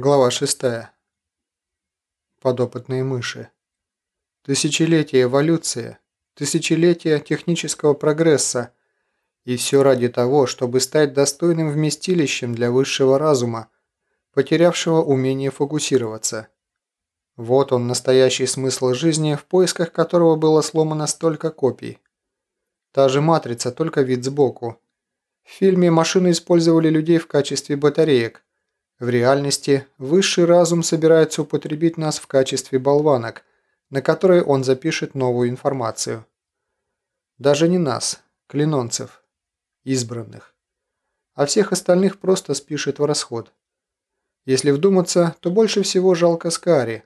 Глава 6. Подопытные мыши. Тысячелетия эволюции, тысячелетия технического прогресса. И все ради того, чтобы стать достойным вместилищем для высшего разума, потерявшего умение фокусироваться. Вот он, настоящий смысл жизни, в поисках которого было сломано столько копий. Та же матрица, только вид сбоку. В фильме машины использовали людей в качестве батареек – в реальности высший разум собирается употребить нас в качестве болванок, на которые он запишет новую информацию. Даже не нас, клинонцев, избранных. А всех остальных просто спишет в расход. Если вдуматься, то больше всего жалко Скари.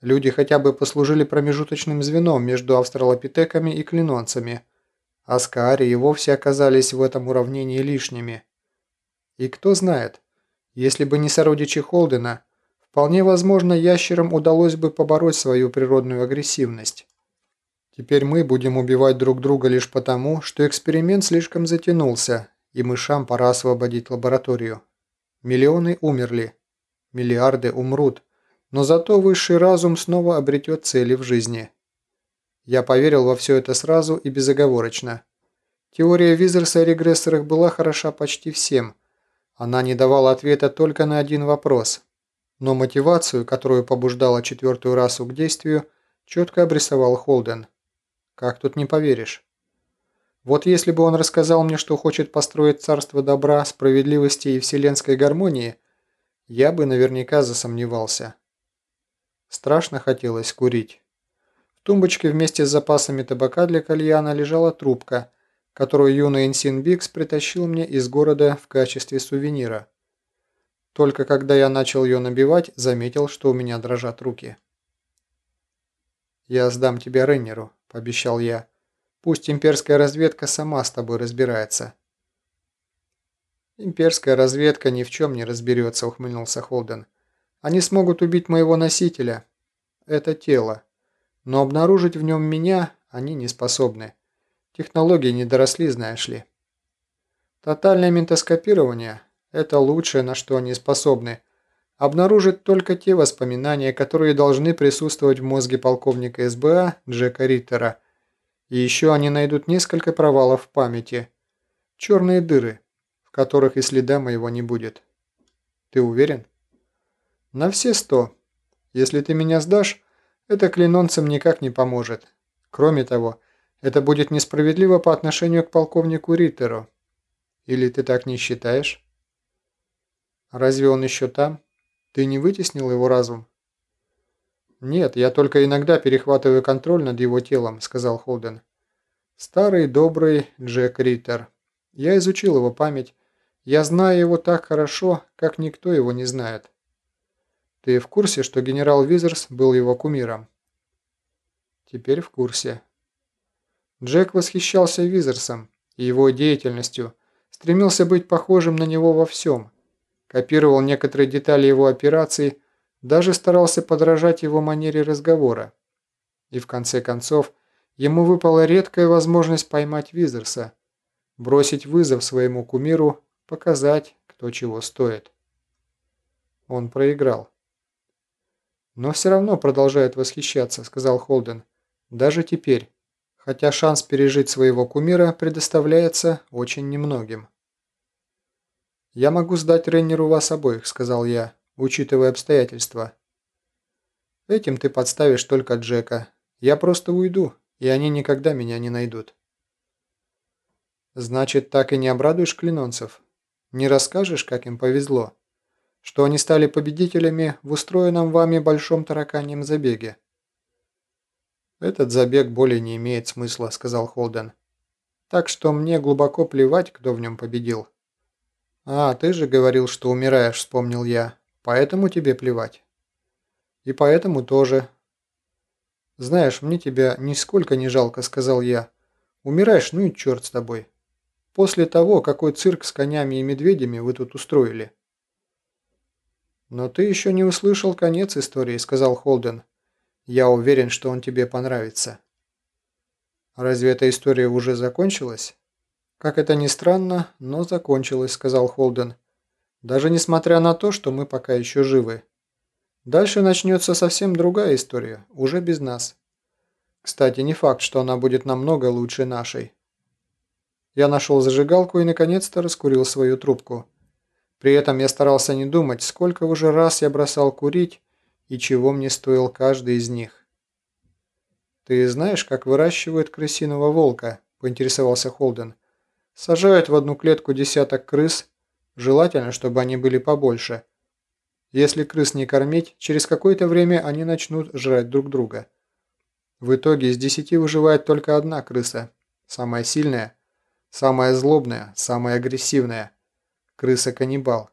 Люди хотя бы послужили промежуточным звеном между австралопитеками и клинонцами, а Скари и вовсе оказались в этом уравнении лишними. И кто знает, если бы не сородичи Холдена, вполне возможно, ящерам удалось бы побороть свою природную агрессивность. Теперь мы будем убивать друг друга лишь потому, что эксперимент слишком затянулся, и мышам пора освободить лабораторию. Миллионы умерли, миллиарды умрут, но зато высший разум снова обретет цели в жизни. Я поверил во все это сразу и безоговорочно. Теория Визерса о регрессорах была хороша почти всем – она не давала ответа только на один вопрос, но мотивацию, которую побуждала четвертую расу к действию, четко обрисовал Холден. Как тут не поверишь? Вот если бы он рассказал мне, что хочет построить царство добра, справедливости и вселенской гармонии, я бы наверняка засомневался. Страшно хотелось курить. В тумбочке вместе с запасами табака для кальяна лежала трубка – которую юный Инсин Бикс притащил мне из города в качестве сувенира. Только когда я начал ее набивать, заметил, что у меня дрожат руки. «Я сдам тебя Рейнеру», – пообещал я. «Пусть имперская разведка сама с тобой разбирается». «Имперская разведка ни в чем не разберется», – ухмыльнулся Холден. «Они смогут убить моего носителя. Это тело. Но обнаружить в нем меня они не способны». Технологии не доросли, знаешь ли. Тотальное ментоскопирование – это лучшее, на что они способны. Обнаружит только те воспоминания, которые должны присутствовать в мозге полковника СБА Джека Риттера. И еще они найдут несколько провалов в памяти. Черные дыры, в которых и следа моего не будет. Ты уверен? На все сто. Если ты меня сдашь, это клинонцам никак не поможет. Кроме того, это будет несправедливо по отношению к полковнику Риттеру. Или ты так не считаешь? Разве он еще там? Ты не вытеснил его разум? Нет, я только иногда перехватываю контроль над его телом, сказал Холден. Старый добрый Джек Риттер. Я изучил его память. Я знаю его так хорошо, как никто его не знает. Ты в курсе, что генерал Визерс был его кумиром? Теперь в курсе. Джек восхищался Визерсом и его деятельностью, стремился быть похожим на него во всем, копировал некоторые детали его операций, даже старался подражать его манере разговора. И в конце концов, ему выпала редкая возможность поймать Визерса, бросить вызов своему кумиру, показать, кто чего стоит. Он проиграл. «Но все равно продолжает восхищаться», — сказал Холден. «Даже теперь» хотя шанс пережить своего кумира предоставляется очень немногим. «Я могу сдать Реннеру вас обоих», — сказал я, учитывая обстоятельства. «Этим ты подставишь только Джека. Я просто уйду, и они никогда меня не найдут». «Значит, так и не обрадуешь клинонцев? Не расскажешь, как им повезло? Что они стали победителями в устроенном вами большом тараканьем забеге?» «Этот забег более не имеет смысла», — сказал Холден. «Так что мне глубоко плевать, кто в нем победил». «А, ты же говорил, что умираешь», — вспомнил я. «Поэтому тебе плевать». «И поэтому тоже». «Знаешь, мне тебя нисколько не жалко», — сказал я. «Умираешь, ну и черт с тобой. После того, какой цирк с конями и медведями вы тут устроили». «Но ты еще не услышал конец истории», — сказал Холден. Я уверен, что он тебе понравится. Разве эта история уже закончилась? Как это ни странно, но закончилась, сказал Холден. Даже несмотря на то, что мы пока еще живы. Дальше начнется совсем другая история, уже без нас. Кстати, не факт, что она будет намного лучше нашей. Я нашел зажигалку и наконец-то раскурил свою трубку. При этом я старался не думать, сколько уже раз я бросал курить и чего мне стоил каждый из них. «Ты знаешь, как выращивают крысиного волка?» – поинтересовался Холден. «Сажают в одну клетку десяток крыс, желательно, чтобы они были побольше. Если крыс не кормить, через какое-то время они начнут жрать друг друга. В итоге из десяти выживает только одна крыса, самая сильная, самая злобная, самая агрессивная – крыса-каннибал.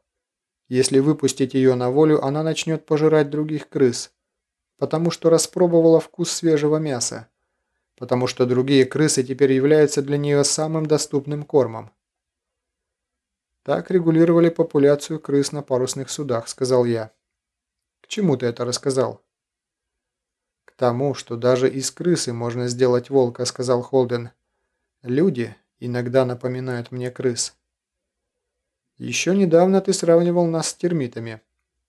Если выпустить ее на волю, она начнет пожирать других крыс, потому что распробовала вкус свежего мяса, потому что другие крысы теперь являются для нее самым доступным кормом. Так регулировали популяцию крыс на парусных судах, сказал я. К чему ты это рассказал? К тому, что даже из крысы можно сделать волка, сказал Холден. Люди иногда напоминают мне крыс. Еще недавно ты сравнивал нас с термитами.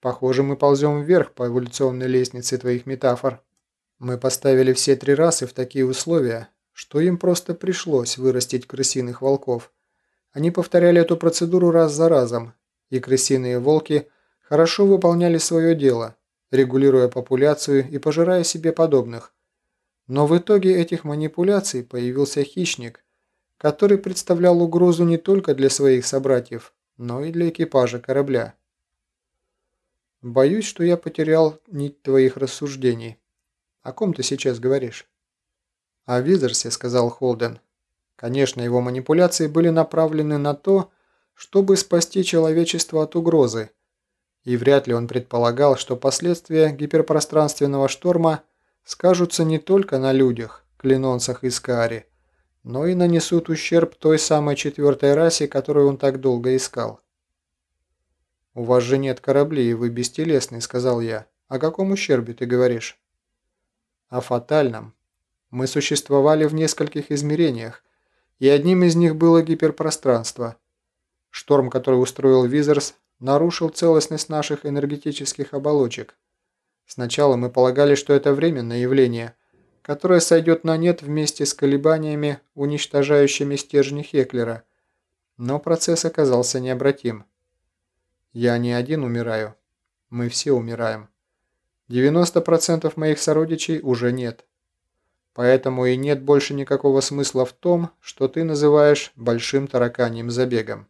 Похоже, мы ползем вверх по эволюционной лестнице твоих метафор. Мы поставили все три расы в такие условия, что им просто пришлось вырастить крысиных волков. Они повторяли эту процедуру раз за разом, и крысиные волки хорошо выполняли свое дело, регулируя популяцию и пожирая себе подобных. Но в итоге этих манипуляций появился хищник, который представлял угрозу не только для своих собратьев, но и для экипажа корабля. Боюсь, что я потерял нить твоих рассуждений. О ком ты сейчас говоришь? О Визерсе, сказал Холден. Конечно, его манипуляции были направлены на то, чтобы спасти человечество от угрозы, и вряд ли он предполагал, что последствия гиперпространственного шторма скажутся не только на людях, клинонцах и скаре, но и нанесут ущерб той самой четвертой расе, которую он так долго искал. «У вас же нет кораблей, вы бестелесный», — сказал я. «О каком ущербе ты говоришь?» «О фатальном. Мы существовали в нескольких измерениях, и одним из них было гиперпространство. Шторм, который устроил Визерс, нарушил целостность наших энергетических оболочек. Сначала мы полагали, что это временное явление — которое сойдет на нет вместе с колебаниями, уничтожающими стержни Хеклера, но процесс оказался необратим. Я не один умираю. Мы все умираем. 90% моих сородичей уже нет. Поэтому и нет больше никакого смысла в том, что ты называешь большим тараканьим забегом.